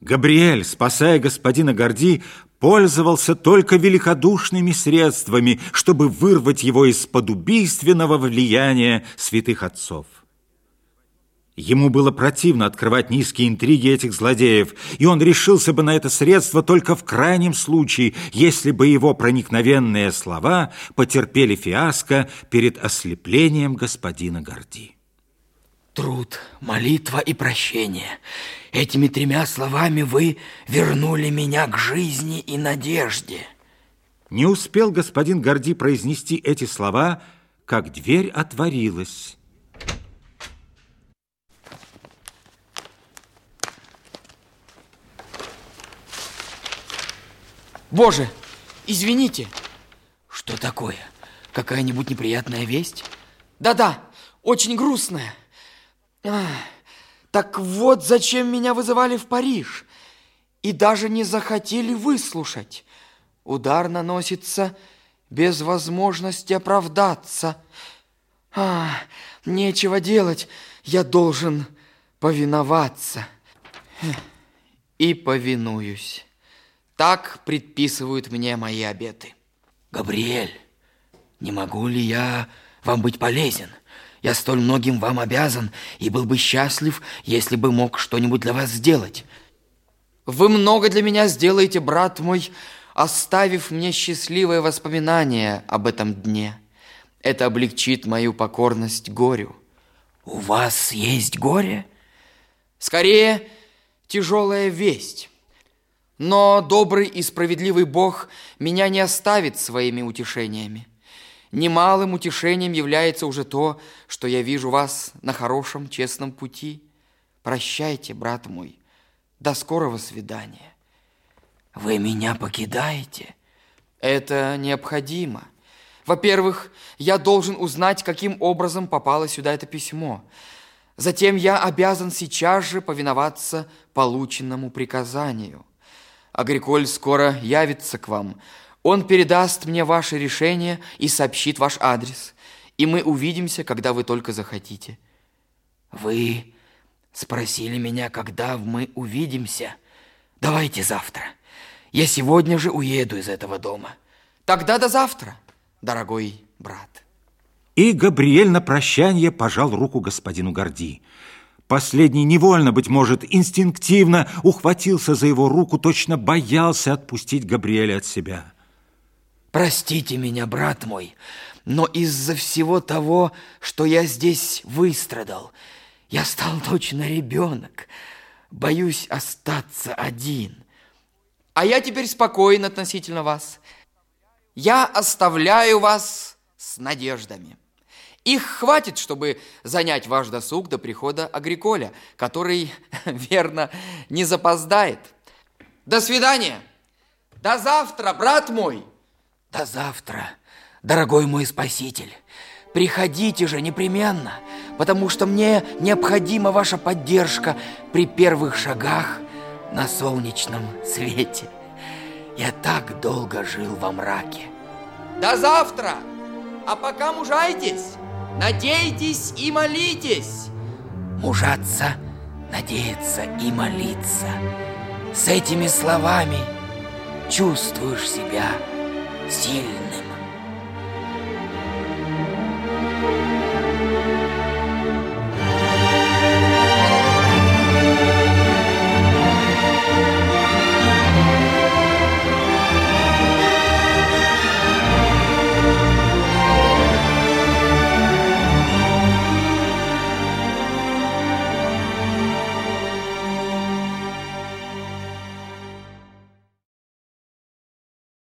Габриэль, спасая господина Горди, пользовался только великодушными средствами, чтобы вырвать его из-под убийственного влияния святых отцов. Ему было противно открывать низкие интриги этих злодеев, и он решился бы на это средство только в крайнем случае, если бы его проникновенные слова потерпели фиаско перед ослеплением господина Горди. Труд, молитва и прощение. Этими тремя словами вы вернули меня к жизни и надежде. Не успел господин Горди произнести эти слова, как дверь отворилась. Боже, извините. Что такое? Какая-нибудь неприятная весть? Да-да, очень грустная. Так вот, зачем меня вызывали в Париж. И даже не захотели выслушать. Удар наносится без возможности оправдаться. А, нечего делать, я должен повиноваться. И повинуюсь. Так предписывают мне мои обеты. Габриэль, не могу ли я вам быть полезен? Я столь многим вам обязан и был бы счастлив, если бы мог что-нибудь для вас сделать. Вы много для меня сделаете, брат мой, оставив мне счастливое воспоминание об этом дне. Это облегчит мою покорность горю. У вас есть горе? Скорее, тяжелая весть. Но добрый и справедливый Бог меня не оставит своими утешениями. Немалым утешением является уже то, что я вижу вас на хорошем, честном пути. Прощайте, брат мой. До скорого свидания. Вы меня покидаете? Это необходимо. Во-первых, я должен узнать, каким образом попало сюда это письмо. Затем я обязан сейчас же повиноваться полученному приказанию. Агриколь скоро явится к вам – он передаст мне ваше решение и сообщит ваш адрес. И мы увидимся, когда вы только захотите. Вы спросили меня, когда мы увидимся. Давайте завтра. Я сегодня же уеду из этого дома. Тогда до завтра, дорогой брат. И Габриэль на прощание пожал руку господину Горди. Последний невольно, быть может, инстинктивно ухватился за его руку, точно боялся отпустить Габриэля от себя. Простите меня, брат мой, но из-за всего того, что я здесь выстрадал, я стал точно ребенок. Боюсь остаться один. А я теперь спокоен относительно вас. Я оставляю вас с надеждами. Их хватит, чтобы занять ваш досуг до прихода Агриколя, который, верно, не запоздает. До свидания. До завтра, брат мой. До завтра, дорогой мой спаситель. Приходите же непременно, потому что мне необходима ваша поддержка при первых шагах на солнечном свете. Я так долго жил во мраке. До завтра! А пока мужайтесь, надейтесь и молитесь. Мужаться, надеяться и молиться. С этими словами чувствуешь себя Still